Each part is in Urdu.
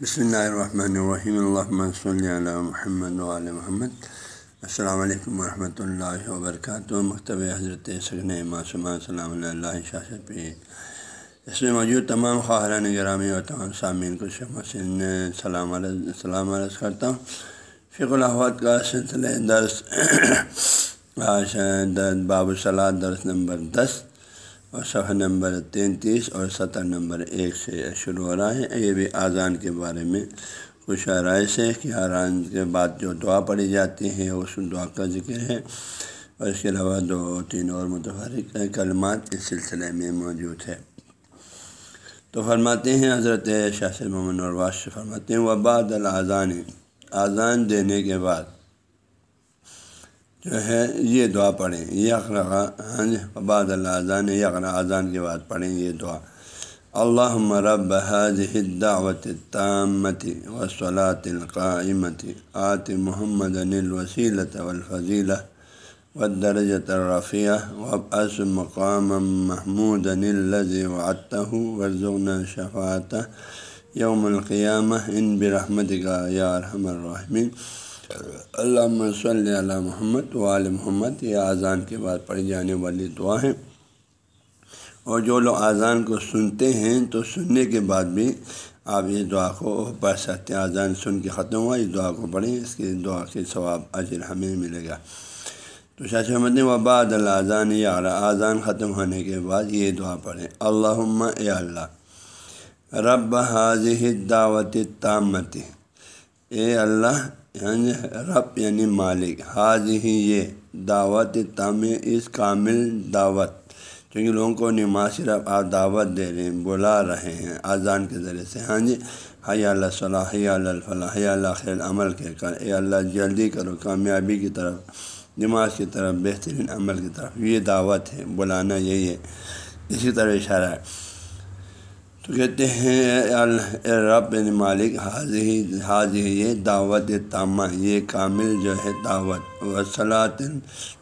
بسم اللہ الرحمن الرحیم الحمۃ صلی علی محمد علیہ محمد السلام علیکم ورحمۃ اللہ وبرکاتہ مکتب حضرت سگن معصومہ صلی اللہ شاست پہ اس میں موجود تمام خواہران گرامی اور تمام سامعین کو شیخ محسن سلام علیہ السلام عرض کرتا ہوں فق الحوت کا سلسلہ درس باب صلاح درس نمبر دس اور صفحہ نمبر تینتیس اور ستر نمبر ایک سے شروع ہو رہا ہے۔ یہ بھی اذان کے بارے میں کچھ رائے سے کہ اذان کے بعد جو دعا پڑھی جاتی ہے، اس دعا کا ذکر ہے۔ اور اس کے علاوہ دو تین اور متفرق کلمات اس سلسلے میں موجود ہے تو فرماتے ہیں، حضرت شاہ محمد نرواز فرماتے ہیں وباد الاذان اذان دینے کے بعد جو ہے یہ دعا پڑھیں۔ یہ ہاں جی، بعد اللہ اذان یقرا اذان کے بعد پڑھیں یہ دعا۔ اللہ مرب هذه الدعوت التامت وصلاۃ القائمت آت محمد الوسیلۃ والفضیلہ والدرجة الرفیع وبأس مقام محمود الذي وعدته وارزقنا شفاعته یوم القیامہ، ان برحمتک یا ارحم الرحمین علامہ صلی اللہ محمد و وعلی محمد، یہ اذان کے بعد پڑھی جانے والی دعا ہیں۔ اور جو لوگ اذان کو سنتے ہیں، تو سننے کے بعد بھی آپ یہ دعا کو پڑھ سکتے ہیں۔ اذان سن کے ختم ہوا، اس دعا کو پڑھیں، اس کی دعا کے ثواب اجر ہمیں ملے گا۔ تو شاہ احمد نے وباد اذان یا اذان ختم ہونے کے بعد یہ دعا پڑھیں۔ اللہ اے اللہ، رب حاضح دعوت تامتی اے اللہ یعنی رب یعنی مالک۔ حاض ہی یہ دعوت تام اس کامل دعوت، چونکہ لوگوں کو نماز صرف آپ دعوت دے رہے ہیں، بلا رہے ہیں اذان کے ذریعے سے۔ ہاں جی حی اللہ صلاح، حی الفلاح اللہ خیر، عمل کے کر۔ اے اللہ، جلدی کرو، کامیابی کی طرف، نماز کی طرف، بہترین عمل کی طرف۔ یہ دعوت ہے، بلانا یہی ہے۔ اسی طرح اشارہ ہے۔ تو کہتے ہیں رب مالک حاضی حاضی یہ دعوت تامہ، یہ کامل جو ہے دعوت۔ و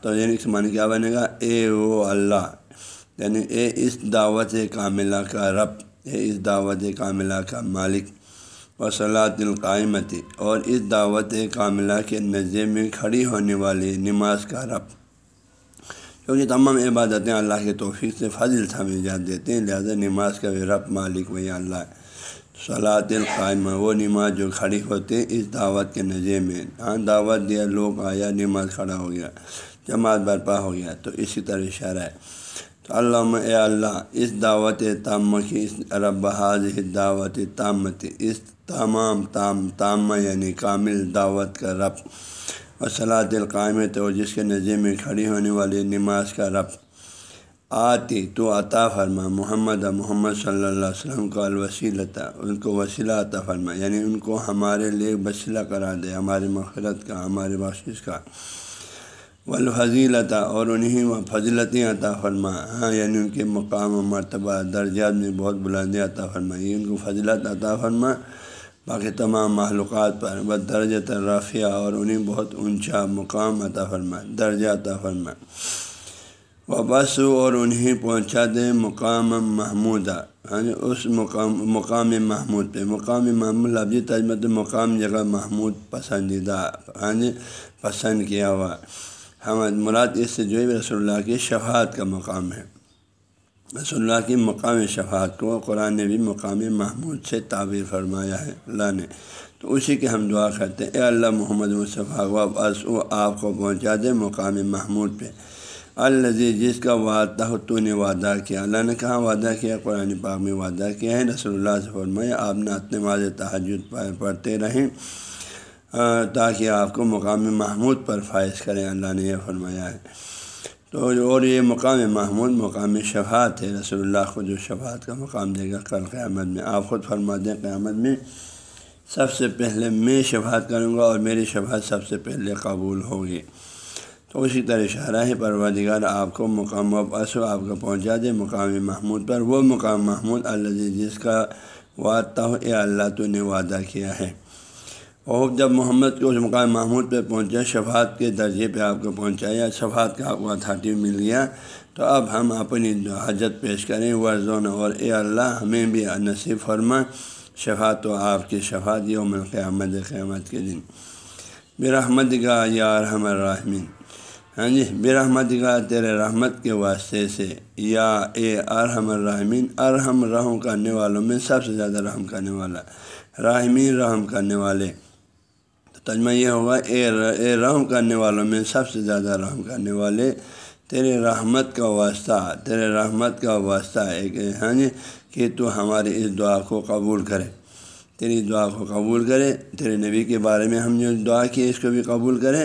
تو یعنی معنی کیا بنے گا؟ اے او اللہ یعنی اے اس دعوت کاملہ کا رب، اے اس دعوت کاملہ کا مالک۔ و القائمتی اور اس دعوت کاملہ کے نظر میں کھڑی ہونے والی نماز کا رب۔ کیونکہ تمام عبادتیں اللہ کے توفیق سے فضل سمجھ دیتے ہیں، لہٰذا نماز کا بھی رب مالک وہی اللہ صلاحت القائمہ، وہ نماز جو کھڑی ہوتے اس دعوت کے نظر میں۔ ہاں دعوت دیا، لوگ آیا، نماز کھڑا ہو گیا، جماعت برپا ہو گیا، تو اسی طرح اشارہ ہے۔ تو اللہ اے اللہ، اس دعوت تامہ کی، اس رب حاض دعوت تامت اس تمام تام، تامہ یعنی کامل دعوت کا رب۔ اور صلاح القائم تو جس کے نظر میں کھڑی ہونے والی نماز کا رب آتی تو عطا فرما، محمد محمد صلی اللہ علیہ وسلم کو الوسیلتا ان کو وسیلہ عطا فرما یعنی ان کو ہمارے لیے وسیلہ کرا دے، ہماری مغفرت کا، ہماری بخش کا۔ والفضیلتا اور انہیں وہ فضلتیں عطا فرما۔ ہاں یعنی ان کے مقام و مرتبہ، درجات میں بہت بلندی عطا فرما۔ یہ ان کو فضلت عطا فرما۔ باقی تمام معلومات پر و درج ترافیہ اور انہیں بہت اونچا مقام عطا فرما درجہ عطا فرما و بس اور انہیں پہنچا دے مقام محمودہ ہاں اس مقام مقام محمود پہ۔ مقام محمود لفظی تجمت مقام جگہ محمود پسندیدہ ہاں جی پسند کیا ہوا۔ ہم مراد اس سے جو ہے رسول اللہ کی شفاعت کا مقام ہے۔ رسول اللہ کی مقام شفاعت کو قرآن نے بھی مقام محمود سے تعبیر فرمایا ہے۔ اللہ نے۔ تو اسی کے ہم دعا کرتے ہیں۔ اے اللہ محمد مصطفیٰ بس وہ آپ کو پہنچا دے مقام محمود پہ۔ الزی جس کا وعدہ تو نے وعدہ کیا۔ اللہ نے کہاں وعدہ کیا؟ قرآن پاک میں وعدہ کیا ہے۔ رسول اللہ سے فرمایا، آپ نے اپنے واضح تحجد پڑھتے رہیں تاکہ آپ کو مقام محمود پر فائز کریں۔ اللہ نے یہ فرمایا ہے۔ تو اور یہ مقام محمود، مقام شفاعت ہے، رسول اللہ کو جو شفاعت کا مقام دے گا، کل قیامت میں۔ آپ خود فرما دیں قیامت میں سب سے پہلے میں شفاعت کروں گا اور میری شفاعت سب سے پہلے قبول ہوگی۔ تو اسی طرح شاہراہ پروادگار آپ کو مقام و آپ کو پہنچا دے مقام محمود پر۔ وہ مقام محمود اللہ جس کا وعدہ اے اللہ تو نے وعدہ کیا ہے۔ اور جب محمد کو اس مقام محمود پہ پہنچا شفاعت کے درجے پہ آپ کو پہنچایا، شفاعت کا آپ کو اتھارٹی مل گیا۔ تو اب ہم اپنی حجت پیش کریں، ورزون اور اے اللہ ہمیں بھی نصیب فرما شفات و آپ کی شفات یوم القیامت، قیامت کے دن۔ برحمت کا یا رحم الرحمین ہاں جی برحمت کا تیرے رحمت کے واسطے سے، یا اے ارحم الرحمین ارحم رحم کرنے والوں میں سب سے زیادہ رحم کرنے والا راہمین رحم کرنے والے۔ تجمہ یہ ہوگا، اے اے رحم کرنے والوں میں سب سے زیادہ رحم کرنے والے تیرے رحمت کا واسطہ، تیرے رحمت کا واسطہ ایک ہاں جی کہ تو ہماری اس دعا کو قبول کرے۔ تیری دعا کو قبول کرے، تیرے نبی کے بارے میں ہم جو دعا کی اس کو بھی قبول کرے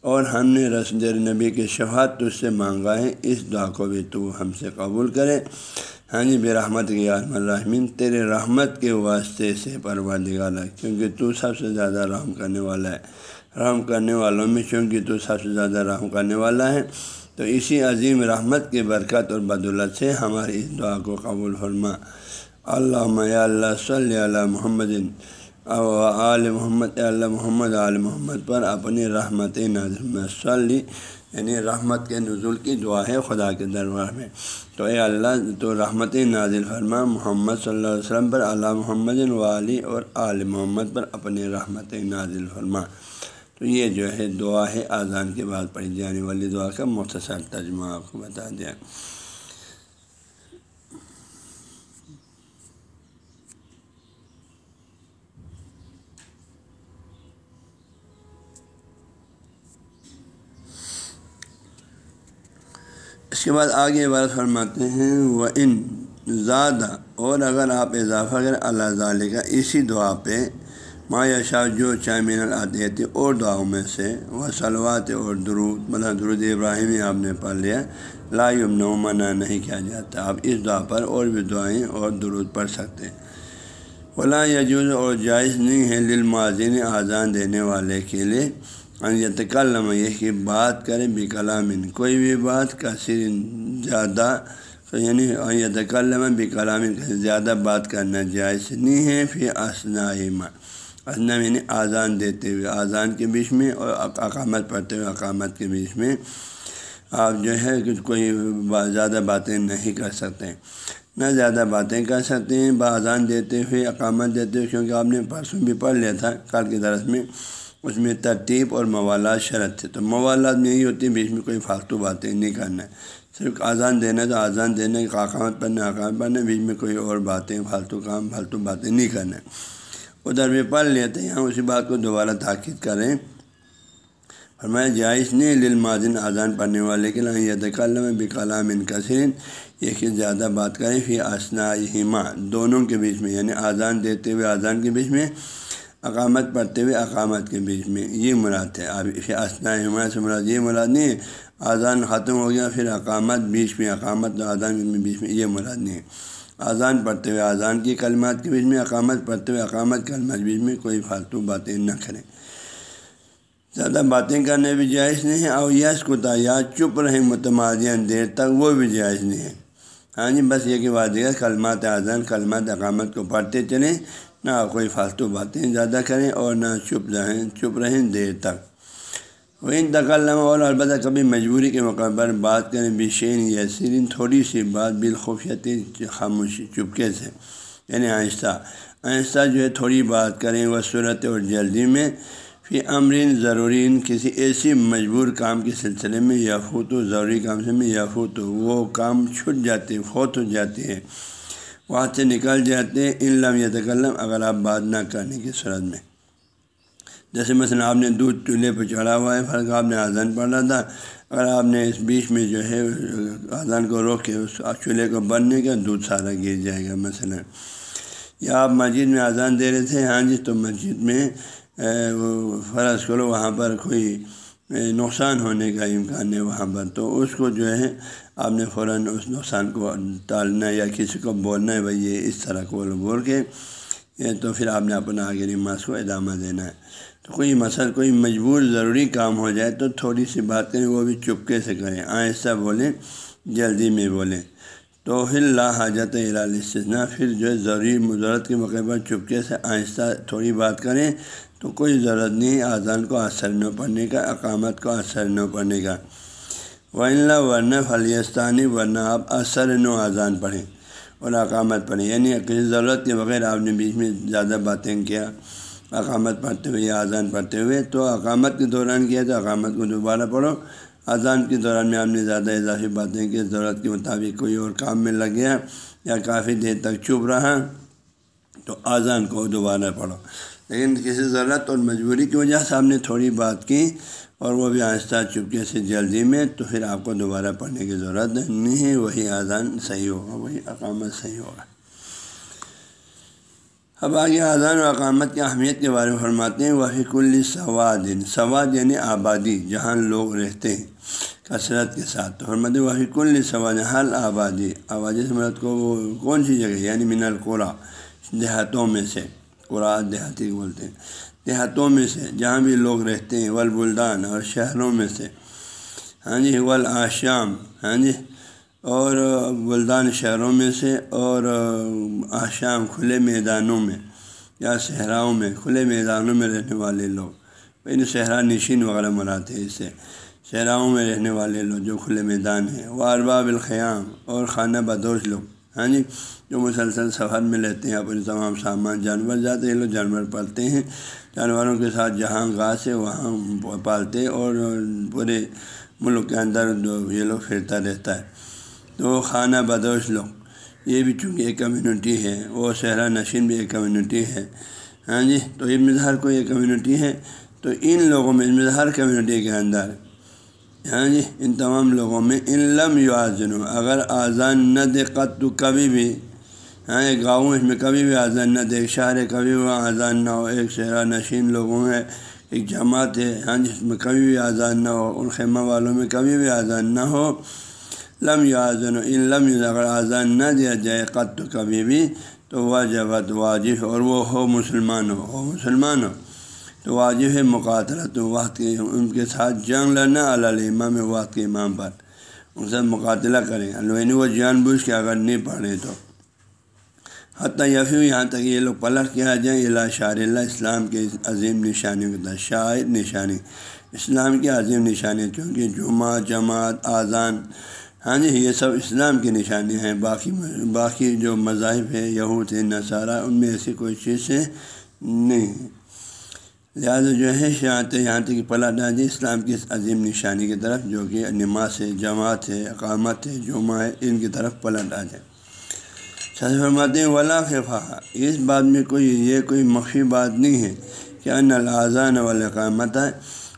اور ہم نے رسم نبی کے شفات تو اس سے مانگا ہے، اس دعا کو بھی تو ہم سے قبول کرے۔ ہاں جی بے رحمت عالم الرحمین تیرے رحمت کے واسطے سے پروردگار ہے، کیونکہ تو سب سے زیادہ رحم کرنے والا ہے۔ رحم کرنے والوں میں چونکہ تو سب سے زیادہ رحم کرنے والا ہے، تو اسی عظیم رحمت کی برکت اور بدولت سے ہماری اس دعا کو قبول فرما۔ اللہ اللہ، صلی اللہ محمد عال محمد اللہ محمد عال محمد پر اپنی رحمت نازم صلی یعنی رحمت کے نزول کی دعا ہے خدا کے دربار میں۔ تو اے اللہ، تو رحمت نازل فرما۔ محمد صلی اللہ علیہ وسلم پر اللہ محمد والی اور آل محمد پر اپنے رحمت نازل فرما۔ تو یہ جو ہے دعا ہے اذان کے بعد پڑھی جانے والی دعا کا مختصر ترجمہ آپ کو بتا دیا۔ اس کے بعد آگے عبارت فرماتے ہیں وہ ان زیادہ اور اگر آپ اضافہ کریں اللہ ظالی کا اسی دعا پہ مایا شاہ جو چامین آتی اور دعاؤں میں سے وہ سلوات اور درود مطلب درود ابراہیمی آپ نے پڑھ لیا، لا نو منع نہیں کیا جاتا، آپ اس دعا پر اور بھی دعائیں اور درود پڑھ سکتے ہیں۔ ولا یجوز، اور جائز نہیں ہے للماضین آزان دینے والے کے لیے یتکلم، یہ کہ بات کرے بھی کلام، کوئی بھی بات کا زیادہ یعنی یتکلم بھی کلام زیادہ بات کرنا جائز نہیں ہے پھر اسنا اسنا یعنی آزان دیتے ہوئے آزان کے بیچ میں اور اقامت پڑھتے ہوئے، اقامت کے بیچ میں آپ جو ہے کہ کوئی زیادہ باتیں نہیں کر سکتے۔ نہ زیادہ باتیں کر سکتے ہیں باذان دیتے ہوئے، اقامت دیتے ہوئے، کیونکہ آپ نے پرسوں بھی پڑھ لیا تھا، کل کی درس میں۔ اس میں ترتیب اور موالات شرط تھے۔ تو موالات میں یہی ہوتی ہے بیچ میں کوئی فالتو باتیں نہیں کرنا ہے۔ صرف آزان دینا تو آزان دینا کاقامت پڑھنا اقامت پڑھنا بیچ میں کوئی اور باتیں، فالتو کام، فالتو باتیں نہیں کرنا ہے۔ ادھر بھی پڑھ لیتے ہیں یہاں اسی بات کو دوبارہ تاکید کریں۔ فرمایا، جائز نہیں للمازن آزان پڑھنے والے کے لیے یہ کلام بھی ان یہ کہ زیادہ بات کریں پھر اسنا ہما دونوں کے بیچ میں یعنی آزان دیتے ہوئے آزان کے بیچ میں اقامت پڑھتے ہوئے اقامت کے بیچ میں یہ مراد ہے۔ اب اسنا حمایت سے مراد یہ مراد نہیں ہے۔ اذان ختم ہو گیا، پھر اقامت بیچ میں اقامت، اذان بیچ میں یہ مراد نہیں ہے۔ اذان پڑھتے ہوئے، اذان کی کلمات کے بیچ میں، اقامت پڑھتے ہوئے، اقامت کلمات کے بیچ میں کوئی فالتو باتیں نہ کریں۔ زیادہ باتیں کرنے بھی جائز نہیں ہے اور یس کتا یا چپ رہیں متمادین دیر تک وہ بھی جائز نہیں ہے ہاں جی بس یہ کہ واضح کلمات اذان، کلمات اقامت کو پڑھتے چلیں۔ نہ کوئی فالتو باتیں زیادہ کریں اور نہ چپ رہیں چپ رہیں دیر تک۔ وہ ان تکلم اور البتہ کبھی مجبوری کے موقع پر بات کریں بشین یا سرین تھوڑی سی بات بالخوفیتی خاموشی چپکے سے۔ یعنی آہستہ۔ آہستہ جو ہے تھوڑی بات کریں وہ صورت اور جلدی میں۔ پھر امرین ضروری کسی ایسی مجبور کام کے سلسلے میں یا فوت و ضروری کام سے میں یا فوت وہ کام چھٹ جاتے، فوت ہو جاتے ہیں۔ وہاں سے نکل جاتے ہیں۔ ان لم یتکلم، اگر آپ بات نہ کرنے کی صورت میں۔ جیسے مثلاً آپ نے دودھ چولہے پہ چڑھا ہوا ہے، فرق آپ نے آزان پڑھا تھا۔ اگر آپ نے اس بیچ میں جو ہے آزان کو روک کے اس چولہے کو بننے کا دودھ سارا گر جائے گا مثلاً۔ یا آپ مسجد میں آزان دے رہے تھے ہاں جی تو مسجد میں فرض کرو، وہاں پر کوئی نقصان ہونے کا امکان ہے وہاں پر۔ تو اس کو جو ہے، آپ نے فوراً اس نقصان کو ٹالنا یا کسی کو بولنا ہے، بھائی یہ اس طرح کو بول کے تو پھر آپ نے اپنا آگے نماز کو ادامہ دینا ہے۔ تو کوئی مسئلہ، کوئی مجبور ضروری کام ہو جائے تو تھوڑی سی بات کریں، وہ بھی چپکے سے کریں۔ آہستہ بولیں، جلدی میں بولیں۔ تو پھر لا حاجت استثنا پھر جو ہے ضروری مضرت کے موقع پر چپکے سے آہستہ تھوڑی بات کریں۔ تو کوئی ضرورت نہیں اذان کو اثر نہ پڑھنے کا، اقامت کو اثر نہ پڑھنے کا۔ ورنہ ورنہ فلیستانی ورنہ آپ اثر نو اذان پڑھیں اور اقامت پڑھیں۔ یعنی کسی ضرورت کے بغیر آپ نے بیچ میں زیادہ باتیں کیا۔ اقامت پڑھتے ہوئے یا اذان پڑھتے ہوئے تو اقامت کے دوران کیا تو اقامت کو دوبارہ پڑھو۔ اذان کے دوران میں آپ نے زیادہ اضافی باتیں کی، ضرورت کے مطابق کوئی اور کام میں لگ گیا یا کافی دیر تک چپ رہا تو اذان کو دوبارہ پڑھو۔ لیکن کسی ضرورت اور مجبوری کی وجہ سے آپ نے تھوڑی بات کی اور وہ بھی آہستہ چپکے سے جلدی میں، تو پھر آپ کو دوبارہ پڑھنے کی ضرورت نہیں ہے وہی اذان صحیح ہوگا، وہی اقامت صحیح ہوگا۔ اب آگے اذان و اقامت کی اہمیت کے بارے میں فرماتے ہیں وہی کل سواد سواد یعنی آبادی، جہاں لوگ رہتے ہیں کثرت کے ساتھ۔ تو فرماتے ہیں وہی کل سواد حل آبادی آبادی سے مرد کو وہ کون سی جگہ یعنی من القرا دیہاتوں میں سے۔ قرآ دیہاتی بولتے ہیں۔ دیہاتوں میں سے جہاں بھی لوگ رہتے ہیں ولبلدان اور شہروں میں سے ہاں جی ول آشام ہاں جی اور بلدان شہروں میں سے، اور آشام کھلے میدانوں میں یا صحراؤں میں، کھلے میدانوں میں رہنے والے لوگ۔ یعنی صحرا نشین وغیرہ مراتے ہیں اسے۔ صحراؤں میں رہنے والے لوگ جو کھلے میدان ہیں۔ وہ ارباب الخیام اور خانہ بدوش لوگ۔ ہاں جی جو مسلسل سفر میں لیتے ہیں اپنے تمام سامان، جانور جاتے ہیں، لوگ جانور پالتے ہیں۔ جانوروں کے ساتھ جہاں گھاس ہے، وہاں پالتے اور پورے ملک کے اندر جو یہ لوگ پھرتا رہتا ہے۔ تو خانہ بدوش لوگ، یہ بھی چونکہ ایک کمیونٹی ہے، وہ صحرا نشین بھی ایک کمیونٹی ہے۔ ہاں جی تو یہ مظہر کو ایک کمیونٹی ہے؟ تو ان لوگوں میں، مظہر کمیونٹی کے اندر ہاں جی ان تمام لوگوں میں ان لم یو اگر آزان نہ دے قط تو کبھی بھی ہاں ایک گاؤں اس میں کبھی بھی آزان نہ دے ایک شہر کبھی بھی آزان نہ ہو، ایک شہرہ نشین لوگوں میں ایک جماعت ہے ہاں جس میں کبھی بھی آزان نہ ہو، ان خیمہ والوں میں کبھی بھی آزان نہ ہو، لم یازن ان لم اگر آزان نہ دیا جائے قط تو کبھی بھی، تو واجبت واجب اور وہ ہو مسلمان ہو ہو مسلمان ہو۔ تو واجب ہے مقاتلہ تو وقت کے ان کے ساتھ جنگ لڑنا اللہ امام وقت کے امام پر۔ ان سے مقاتلہ کریں۔ الوین وہ جان بوجھ کے اگر نہیں پڑھیں تو۔ حتیٰ یفیو یہاں تک یہ لوگ پلٹ کیا جائیں۔ اللہ شاء اللہ اسلام کے عظیم نشانی کے شاعر نشانی۔ اسلام کی عظیم نشانی کیونکہ جمعہ، جماعت آزان ہاں جی یہ سب اسلام کی نشانیاں ہیں۔ باقی باقی جو مذاہب ہے، یہود ہے، نصارہ، ان میں ایسی کوئی چیز ہے نہیں۔ لہٰذا جو ہے شاعت یہاں تک پلا ڈاجی اسلام کی اس عظیم نشانی کی طرف جو کہ نماز ہے، جماعت ہے، اقامت ہے، جمعہ ہے، ان کی طرف پلٹ آ سر فرماتے ہیں، ولا خفا اس بات میں کوئی، یہ کوئی مخفی بات نہیں ہے کہ ان الازان والاقامت ہے۔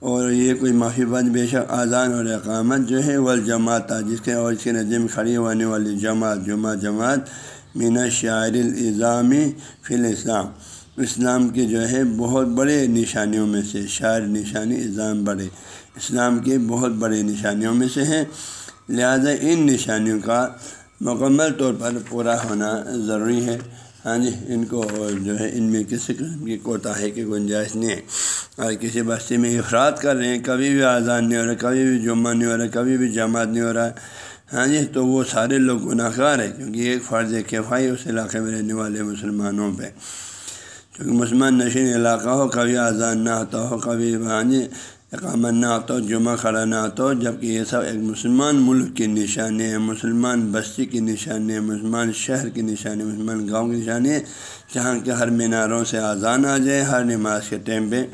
اور یہ کوئی معافی بات بے شک اذان اور اقامت جو ہے، والجماعت، جس کے اور اس کے نظر میں کھڑی ہونے والی جماعت، جمعہ جماعت مینا شاعر الزامی فی الاسلام۔ اسلام کے جو ہے بہت بڑے نشانیوں میں سے شاعر نشانی اظام بڑے اسلام کے بہت بڑے نشانیوں میں سے ہیں۔ لہذا ان نشانیوں کا مکمل طور پر پورا ہونا ضروری ہے۔ ہاں جی ان کو جو ہے ان میں کسی قسم کی کوتاہی کی گنجائش نہیں ہے۔ اور کسی بستی میں افراد کر رہے ہیں، کبھی بھی آزان نہیں ہو رہا، کبھی بھی جمعہ نہیں ہو رہا، کبھی بھی جماعت نہیں ہو رہا ہاں جی تو وہ سارے لوگ گناہ گار ہیں کیونکہ ایک فرض کفائی اس علاقے میں رہنے والے مسلمانوں پہ۔ کیونکہ مسلمان نشین علاقہ ہو، کبھی آزان نہ ہوتا ہو، کبھی ہاں اقامت نہ آتا ہو جمعہ کھڑا نہ آتا ہو جبکہ یہ سب ایک مسلمان ملک کی نشانی ہے، مسلمان بستی کی نشانی ہے، مسلمان شہر کی نشانی ہے، مسلمان گاؤں کی نشانی ہے، جہاں کے ہر میناروں سے آزان آ جائے، ہر نماز کے ٹائم پہ،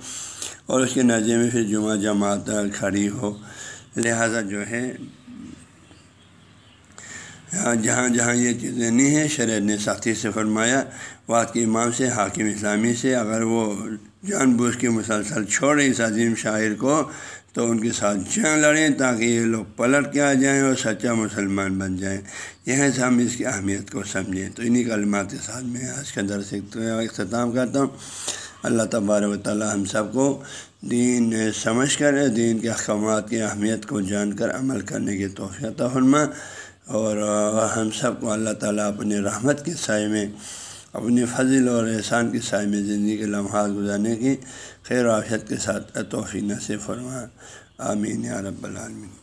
اور اس کے نظر میں پھر جمعہ جماعت کھڑی ہو۔ لہذا جو ہے جہاں جہاں یہ چیزیں نہیں ہیں، شریعت نے سختی سے فرمایا وقت کے امام سے، حاکم اسلامی سے، اگر وہ جان بوجھ کے مسلسل چھوڑیں اس عظیم شاعر کو، تو ان کے ساتھ جنگ لڑیں تاکہ یہ لوگ پلٹ کے آ جائیں اور سچا مسلمان بن جائیں۔ یہ سے ہم اس کی اہمیت کو سمجھیں۔ تو انہیں کلمات کے ساتھ میں آج کا درس اختتام کرتا ہوں۔ اللہ تبار و تعالیٰ ہم سب کو دین سمجھ کر، دین کے احکامات کی اہمیت کو جان کر عمل کرنے کی توفیع فرما۔ اور ہم سب کو اللہ تعالیٰ اپنے رحمت کے سائے میں، اپنی فضل اور احسان کے سائے میں زندگی کے لمحات گزارنے کی خیر و آفیت کے ساتھ توفیق نصیب فرما آمین یا رب العالمین۔